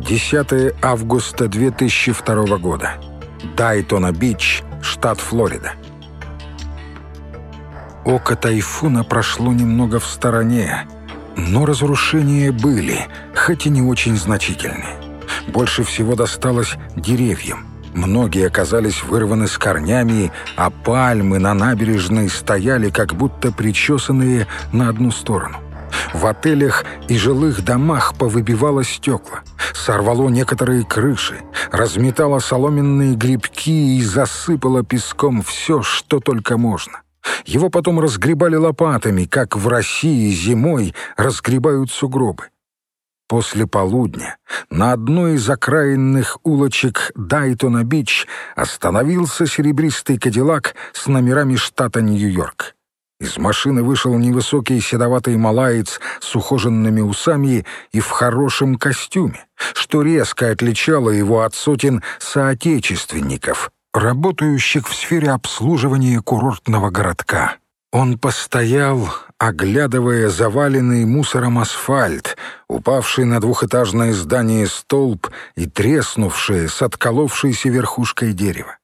10 августа 2002 года. Дайтона-Бич, штат Флорида. Око тайфуна прошло немного в стороне, но разрушения были, хоть и не очень значительные. Больше всего досталось деревьям. Многие оказались вырваны с корнями, а пальмы на набережной стояли, как будто причесанные на одну сторону. В отелях и жилых домах повыбивало стекла, сорвало некоторые крыши, разметало соломенные грибки и засыпало песком все, что только можно. Его потом разгребали лопатами, как в России зимой разгребают сугробы. После полудня на одной из окраинных улочек Дайтона-Бич остановился серебристый кадиллак с номерами штата Нью-Йорк. Из машины вышел невысокий седоватый малаец с ухоженными усами и в хорошем костюме, что резко отличало его от сотен соотечественников, работающих в сфере обслуживания курортного городка. Он постоял, оглядывая заваленный мусором асфальт, упавший на двухэтажное здание столб и треснувшее с отколовшейся верхушкой дерева.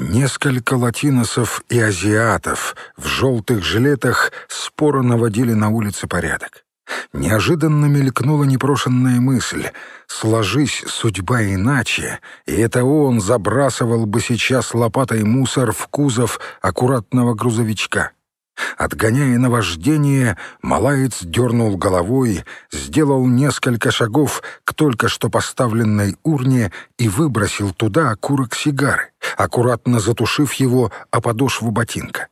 Несколько латиносов и азиатов в желтых жилетах споро наводили на улице порядок. Неожиданно мелькнула непрошенная мысль. Сложись судьба иначе, и это он забрасывал бы сейчас лопатой мусор в кузов аккуратного грузовичка. Отгоняя наваждение, малаец дернул головой, сделал несколько шагов к только что поставленной урне и выбросил туда окурок сигары, аккуратно затушив его о подошву ботинка.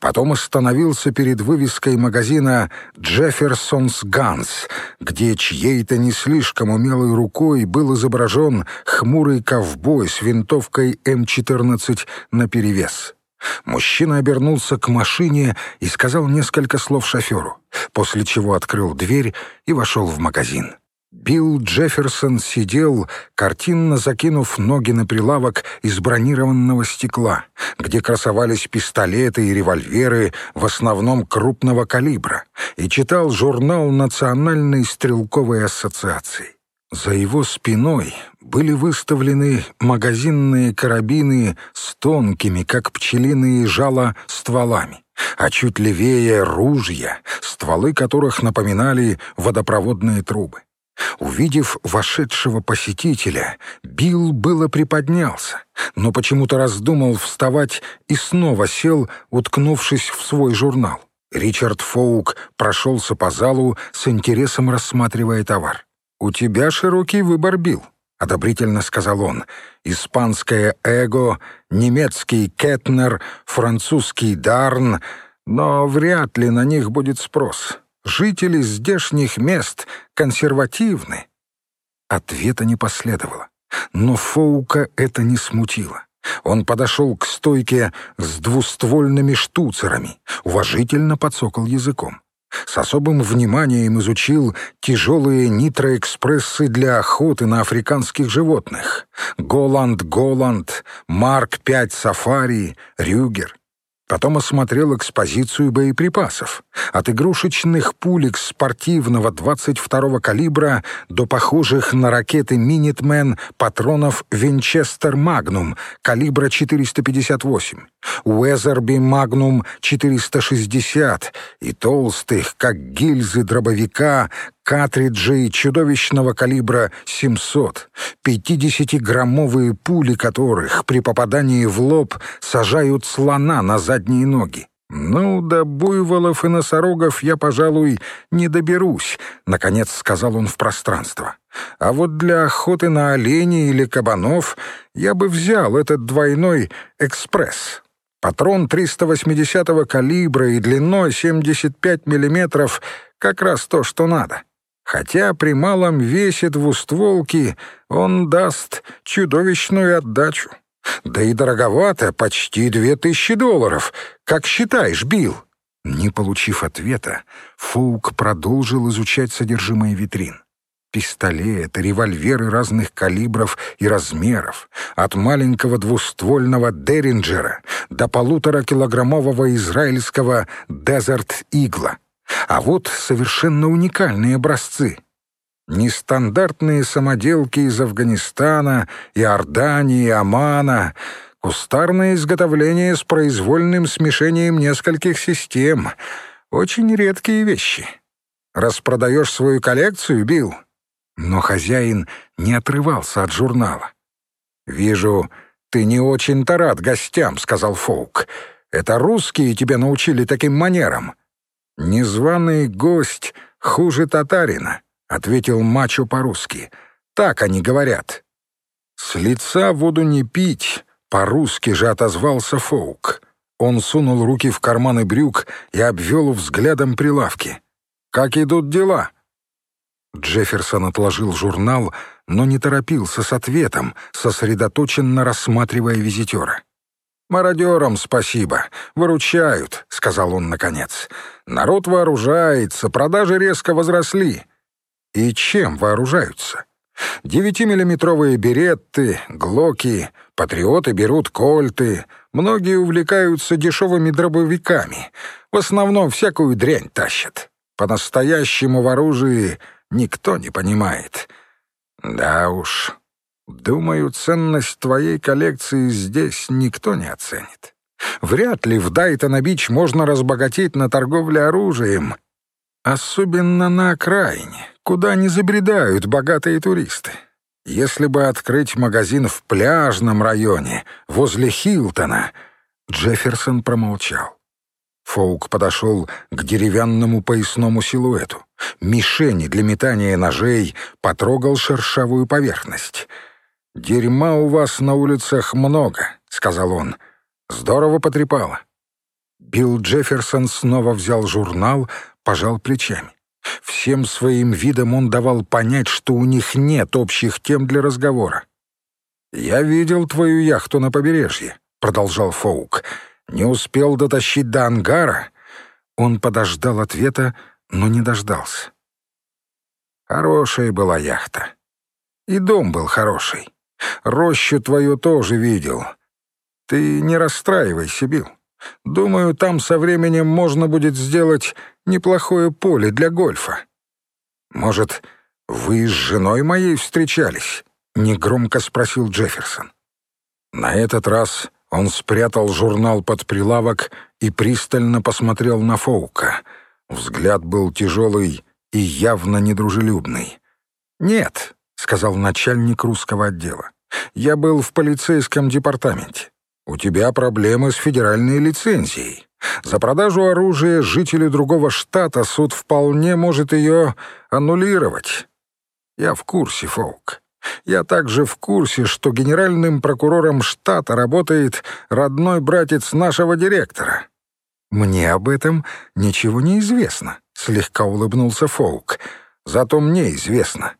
Потом остановился перед вывеской магазина «Джефферсонс Ганс», где чьей-то не слишком умелой рукой был изображен хмурый ковбой с винтовкой М-14 наперевес. Мужчина обернулся к машине и сказал несколько слов шоферу, после чего открыл дверь и вошел в магазин. Билл Джефферсон сидел, картинно закинув ноги на прилавок из бронированного стекла, где красовались пистолеты и револьверы, в основном крупного калибра, и читал журнал Национальной стрелковой ассоциации. За его спиной были выставлены магазинные карабины с тонкими, как пчелиные жало, стволами, а чуть левее — ружья, стволы которых напоминали водопроводные трубы. Увидев вошедшего посетителя, Билл было приподнялся, но почему-то раздумал вставать и снова сел, уткнувшись в свой журнал. Ричард Фоук прошелся по залу с интересом рассматривая товар. «У тебя широкий выбор, Билл», — одобрительно сказал он. «Испанское эго, немецкий кетнер, французский дарн, но вряд ли на них будет спрос. Жители здешних мест консервативны». Ответа не последовало, но Фоука это не смутило. Он подошел к стойке с двуствольными штуцерами, уважительно подсокал языком. С особым вниманием изучил тяжелые нитроэкспрессы для охоты на африканских животных. Голланд, Голланд, Марк-5 Сафари, Рюгер. Потом осмотрел экспозицию боеприпасов. От игрушечных пулек спортивного 22-го калибра до похожих на ракеты «Минитмен» патронов «Винчестер Магнум» калибра 458, «Уэзерби Магнум» 460 и толстых, как гильзы дробовика, картриджи чудовищного калибра 700, 50-граммовые пули которых при попадании в лоб сажают слона на задние ноги. «Ну, до буйволов и носорогов я, пожалуй, не доберусь», — наконец сказал он в пространство. «А вот для охоты на оленей или кабанов я бы взял этот двойной экспресс». Патрон 380-го калибра и длиной 75 миллиметров — как раз то, что надо. Хотя при малом весе двустволки он даст чудовищную отдачу. Да и дороговато, почти две тысячи долларов. Как считаешь, Билл?» Не получив ответа, Фоук продолжил изучать содержимое витрин. Пистолеты, револьверы разных калибров и размеров, от маленького двуствольного Деринджера до полуторакилограммового израильского Дезерт Игла — а вот совершенно уникальные образцы. Нестандартные самоделки из Афганистана, Иордании, Омана, кустарное изготовление с произвольным смешением нескольких систем. Очень редкие вещи. Распродаешь свою коллекцию, Билл? Но хозяин не отрывался от журнала. «Вижу, ты не очень-то рад гостям», — сказал Фоук. «Это русские тебя научили таким манерам». «Незваный гость хуже татарина», — ответил мачо по-русски. «Так они говорят». «С лица воду не пить», — по-русски же отозвался Фоук. Он сунул руки в карманы брюк и обвел взглядом прилавки. «Как идут дела?» Джефферсон отложил журнал, но не торопился с ответом, сосредоточенно рассматривая визитера. «Мародерам спасибо, выручают», — сказал он наконец. «Народ вооружается, продажи резко возросли». «И чем вооружаются?» «Девятимиллиметровые беретты, глоки, патриоты берут кольты, многие увлекаются дешевыми дробовиками, в основном всякую дрянь тащат. По-настоящему в оружии никто не понимает. Да уж, думаю, ценность твоей коллекции здесь никто не оценит. Вряд ли в Дайтона-Бич можно разбогатеть на торговле оружием, особенно на окраине, куда не забредают богатые туристы. Если бы открыть магазин в пляжном районе, возле Хилтона, Джефферсон промолчал. Фоук подошел к деревянному поясному силуэту. Мишени для метания ножей потрогал шершавую поверхность. «Дерьма у вас на улицах много», — сказал он. «Здорово потрепало». Билл Джефферсон снова взял журнал, пожал плечами. Всем своим видом он давал понять, что у них нет общих тем для разговора. «Я видел твою яхту на побережье», — продолжал Фоук. Не успел дотащить до ангара. Он подождал ответа, но не дождался. Хорошая была яхта. И дом был хороший. Рощу твою тоже видел. Ты не расстраивайся, Билл. Думаю, там со временем можно будет сделать неплохое поле для гольфа. Может, вы с женой моей встречались? Негромко спросил Джефферсон. На этот раз он спрятал журнал под прилавок и пристально посмотрел на Фоука. Взгляд был тяжелый и явно недружелюбный. «Нет», — сказал начальник русского отдела, — «я был в полицейском департаменте. У тебя проблемы с федеральной лицензией. За продажу оружия жителю другого штата суд вполне может ее аннулировать. Я в курсе, Фоук. Я также в курсе, что генеральным прокурором штата работает родной братец нашего директора. Мне об этом ничего не известно, слегка улыбнулся Фоук. Зато мне известно.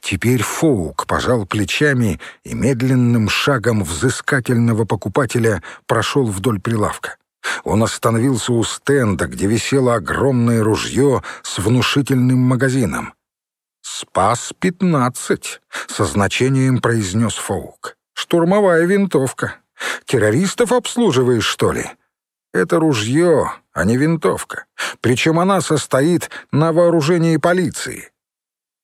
Теперь Фоук пожал плечами и медленным шагом взыскательного покупателя прошел вдоль прилавка. Он остановился у стенда, где висело огромное ружье с внушительным магазином. «Спас-15», — со значением произнес Фоук. «Штурмовая винтовка. Террористов обслуживаешь, что ли?» «Это ружье, а не винтовка. Причем она состоит на вооружении полиции».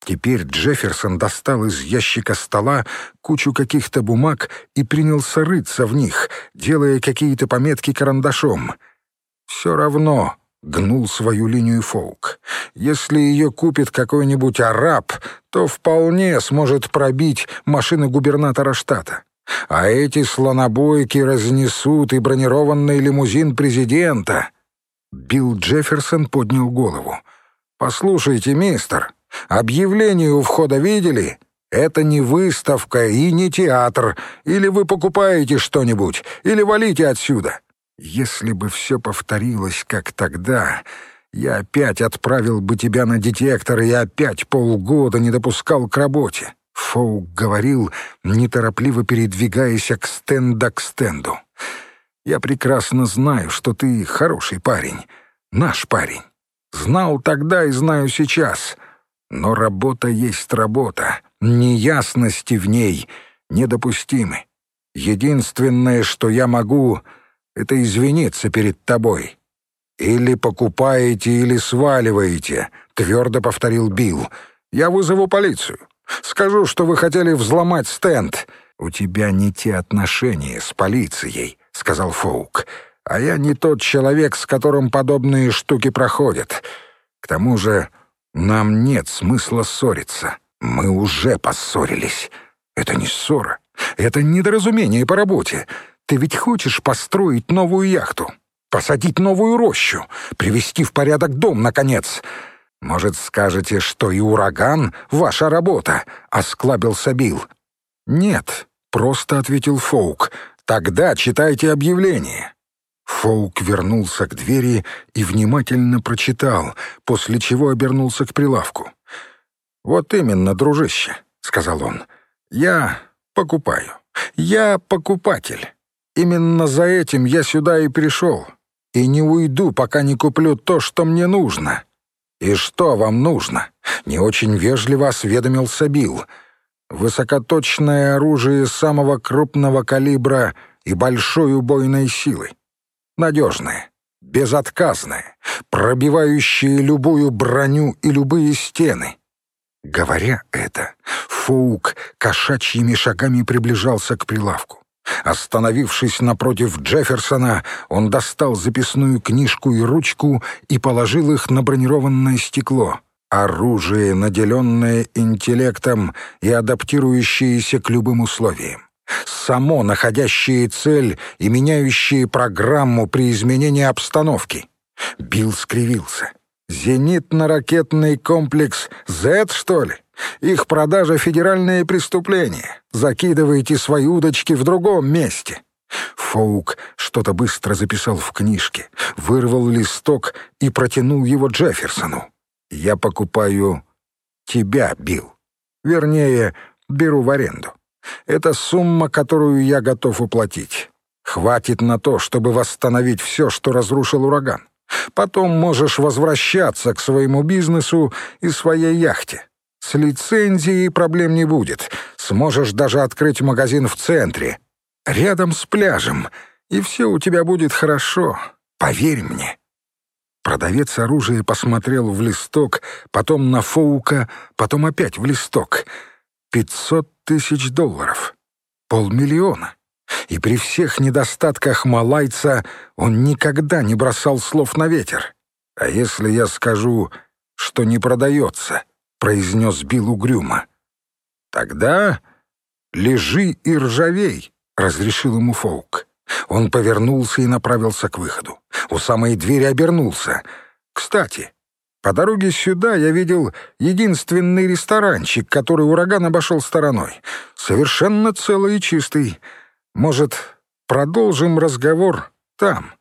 Теперь Джефферсон достал из ящика стола кучу каких-то бумаг и принялся рыться в них, делая какие-то пометки карандашом. «Все равно гнул свою линию Фоук. Если ее купит какой-нибудь араб, то вполне сможет пробить машины губернатора штата. А эти слонобойки разнесут и бронированный лимузин президента. Билл Джефферсон поднял голову. «Послушайте, мистер, объявление у входа видели? Это не выставка и не театр. Или вы покупаете что-нибудь, или валите отсюда. Если бы все повторилось, как тогда, я опять отправил бы тебя на детектор и опять полгода не допускал к работе. Фоук говорил, неторопливо передвигаясь к стенда к стенду. «Я прекрасно знаю, что ты хороший парень, наш парень. Знал тогда и знаю сейчас. Но работа есть работа, неясности в ней недопустимы. Единственное, что я могу это извиниться перед тобой. Или покупаете, или сваливаете», — твердо повторил Билл. Я вызову полицию. Скажу, что вы хотели взломать стенд». «У тебя не те отношения с полицией», — сказал Фоук. «А я не тот человек, с которым подобные штуки проходят. К тому же нам нет смысла ссориться. Мы уже поссорились. Это не ссора. Это недоразумение по работе. Ты ведь хочешь построить новую яхту, посадить новую рощу, привести в порядок дом, наконец. Может, скажете, что и ураган — ваша работа?» — осклабился Билл. «Нет», — просто ответил Фоук. «Тогда читайте объявление». Фоук вернулся к двери и внимательно прочитал, после чего обернулся к прилавку. «Вот именно, дружище», — сказал он. «Я покупаю. Я покупатель. Именно за этим я сюда и пришел. И не уйду, пока не куплю то, что мне нужно». «И что вам нужно?» — не очень вежливо осведомился Билл. «Высокоточное оружие самого крупного калибра и большой убойной силы надежные, безотказные, пробивающие любую броню и любые стены. Говоря это, Фоук кошачьими шагами приближался к прилавку. Остановившись напротив Джефферсона, он достал записную книжку и ручку и положил их на бронированное стекло. Оружие, наделенное интеллектом и адаптирующееся к любым условиям само находящее цель и меняющее программу при изменении обстановки. Билл скривился. «Зенитно-ракетный комплекс Z, что ли? Их продажа — федеральное преступление. Закидывайте свои удочки в другом месте». Фоук что-то быстро записал в книжке, вырвал листок и протянул его Джефферсону. «Я покупаю тебя, Билл. Вернее, беру в аренду. Это сумма, которую я готов уплатить. Хватит на то, чтобы восстановить все, что разрушил ураган. Потом можешь возвращаться к своему бизнесу и своей яхте. С лицензией проблем не будет. Сможешь даже открыть магазин в центре, рядом с пляжем, и все у тебя будет хорошо. Поверь мне». Продавец оружия посмотрел в листок, потом на Фоука, потом опять в листок — Пятьсот тысяч долларов. Полмиллиона. И при всех недостатках малайца он никогда не бросал слов на ветер. «А если я скажу, что не продается?» — произнес Билл угрюмо. «Тогда лежи и ржавей», — разрешил ему Фоук. Он повернулся и направился к выходу. У самой двери обернулся. «Кстати, по дороге сюда я видел единственный ресторанчик, который ураган обошел стороной. Совершенно целый и чистый. Может, продолжим разговор там,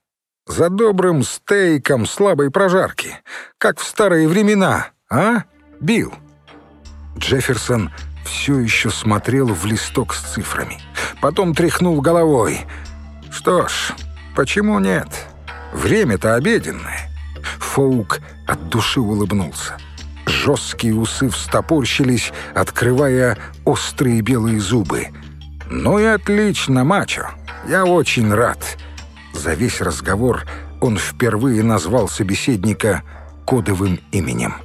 за добрым стейком слабой прожарки, как в старые времена, а, Билл?» Джефферсон все еще смотрел в листок с цифрами. Потом тряхнул головой. «Что ж, почему нет? Время-то обеденное». Фоук от души улыбнулся. Жесткие усы встопорщились, открывая острые белые зубы. «Ну и отлично, мачо. Я очень рад». За весь разговор он впервые назвал собеседника кодовым именем.